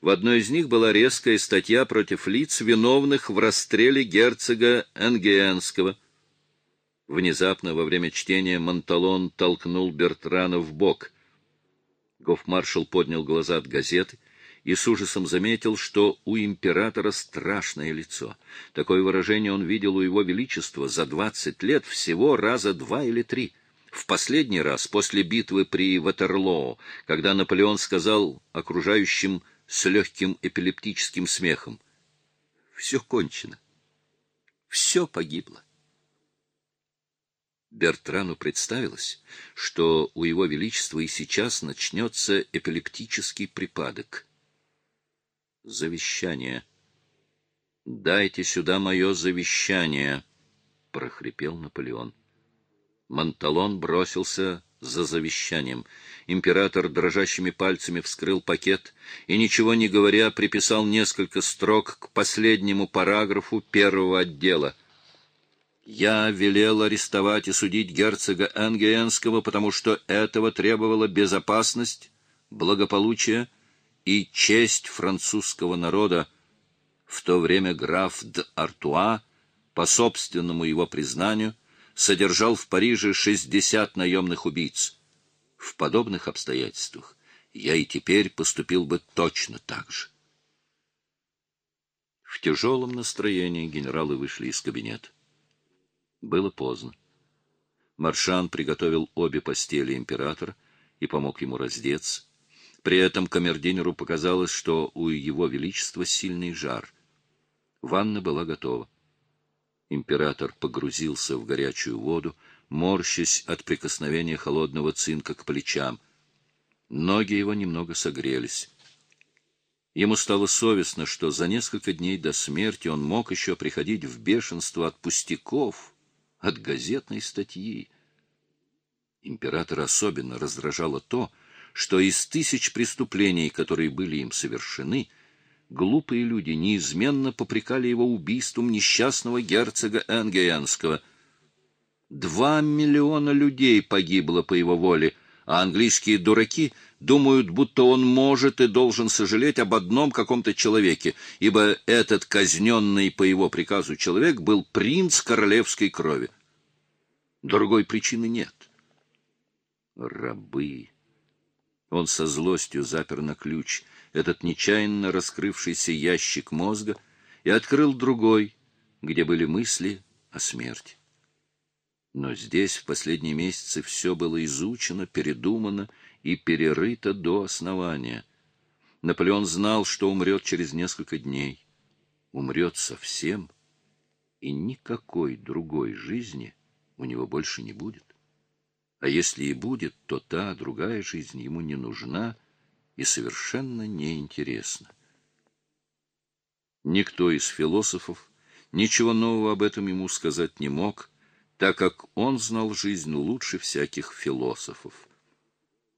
В одной из них была резкая статья против лиц, виновных в расстреле герцога Энгиенского. Внезапно во время чтения Монталон толкнул Бертрана в бок. Гофмаршал поднял глаза от газеты и с ужасом заметил, что у императора страшное лицо. Такое выражение он видел у его величества за двадцать лет всего раза два или три. В последний раз, после битвы при Ватерлоо, когда Наполеон сказал окружающим с легким эпилептическим смехом, «Все кончено, все погибло». Бертрану представилось, что у его величества и сейчас начнется эпилептический припадок. Завещание. «Дайте сюда мое завещание», — прохрипел Наполеон. Монталон бросился за завещанием. Император дрожащими пальцами вскрыл пакет и, ничего не говоря, приписал несколько строк к последнему параграфу первого отдела. «Я велел арестовать и судить герцога Энгиенского, потому что этого требовала безопасность, благополучие и честь французского народа, в то время граф д'Артуа, по собственному его признанию, содержал в Париже 60 наемных убийц. В подобных обстоятельствах я и теперь поступил бы точно так же. В тяжелом настроении генералы вышли из кабинета. Было поздно. Маршан приготовил обе постели императора и помог ему раздеться. При этом камердинеру показалось, что у его величества сильный жар. Ванна была готова. Император погрузился в горячую воду, морщась от прикосновения холодного цинка к плечам. Ноги его немного согрелись. Ему стало совестно, что за несколько дней до смерти он мог еще приходить в бешенство от пустяков, от газетной статьи. Император особенно раздражало то, что из тысяч преступлений, которые были им совершены, глупые люди неизменно попрекали его убийством несчастного герцога Энгиенского. Два миллиона людей погибло по его воле, а английские дураки думают, будто он может и должен сожалеть об одном каком-то человеке, ибо этот казненный по его приказу человек был принц королевской крови. Другой причины нет. Рабы. Он со злостью запер на ключ — этот нечаянно раскрывшийся ящик мозга и открыл другой, где были мысли о смерти. Но здесь в последние месяцы все было изучено, передумано и перерыто до основания. Наполеон знал, что умрет через несколько дней. Умрет совсем, и никакой другой жизни у него больше не будет. А если и будет, то та, другая жизнь ему не нужна, и совершенно неинтересно. Никто из философов ничего нового об этом ему сказать не мог, так как он знал жизнь лучше всяких философов.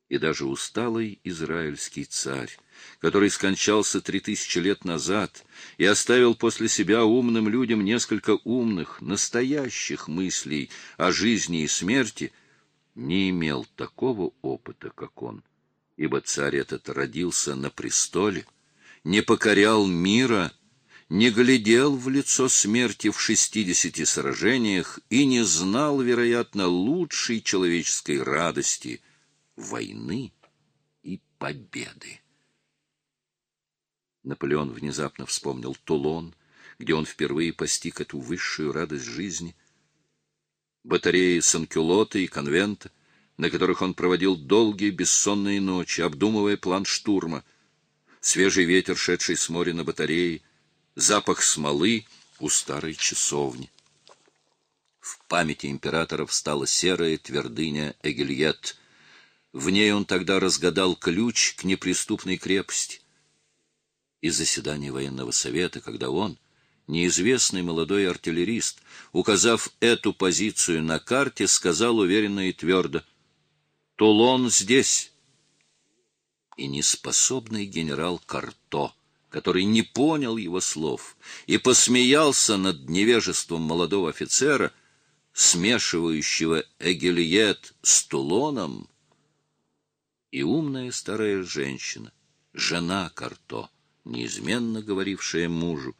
И даже усталый израильский царь, который скончался три тысячи лет назад и оставил после себя умным людям несколько умных, настоящих мыслей о жизни и смерти, не имел такого опыта, как он ибо царь этот родился на престоле, не покорял мира, не глядел в лицо смерти в шестидесяти сражениях и не знал, вероятно, лучшей человеческой радости — войны и победы. Наполеон внезапно вспомнил Тулон, где он впервые постиг эту высшую радость жизни, батареи Санкюлота и конвента, на которых он проводил долгие бессонные ночи, обдумывая план штурма. Свежий ветер, шедший с моря на батарее, запах смолы у старой часовни. В памяти императора встала серая твердыня Эгельет. В ней он тогда разгадал ключ к неприступной крепости. И заседание военного совета, когда он, неизвестный молодой артиллерист, указав эту позицию на карте, сказал уверенно и твердо — Тулон здесь. И неспособный генерал Карто, который не понял его слов и посмеялся над невежеством молодого офицера, смешивающего Эгельет с Тулоном, и умная старая женщина, жена Карто, неизменно говорившая мужу,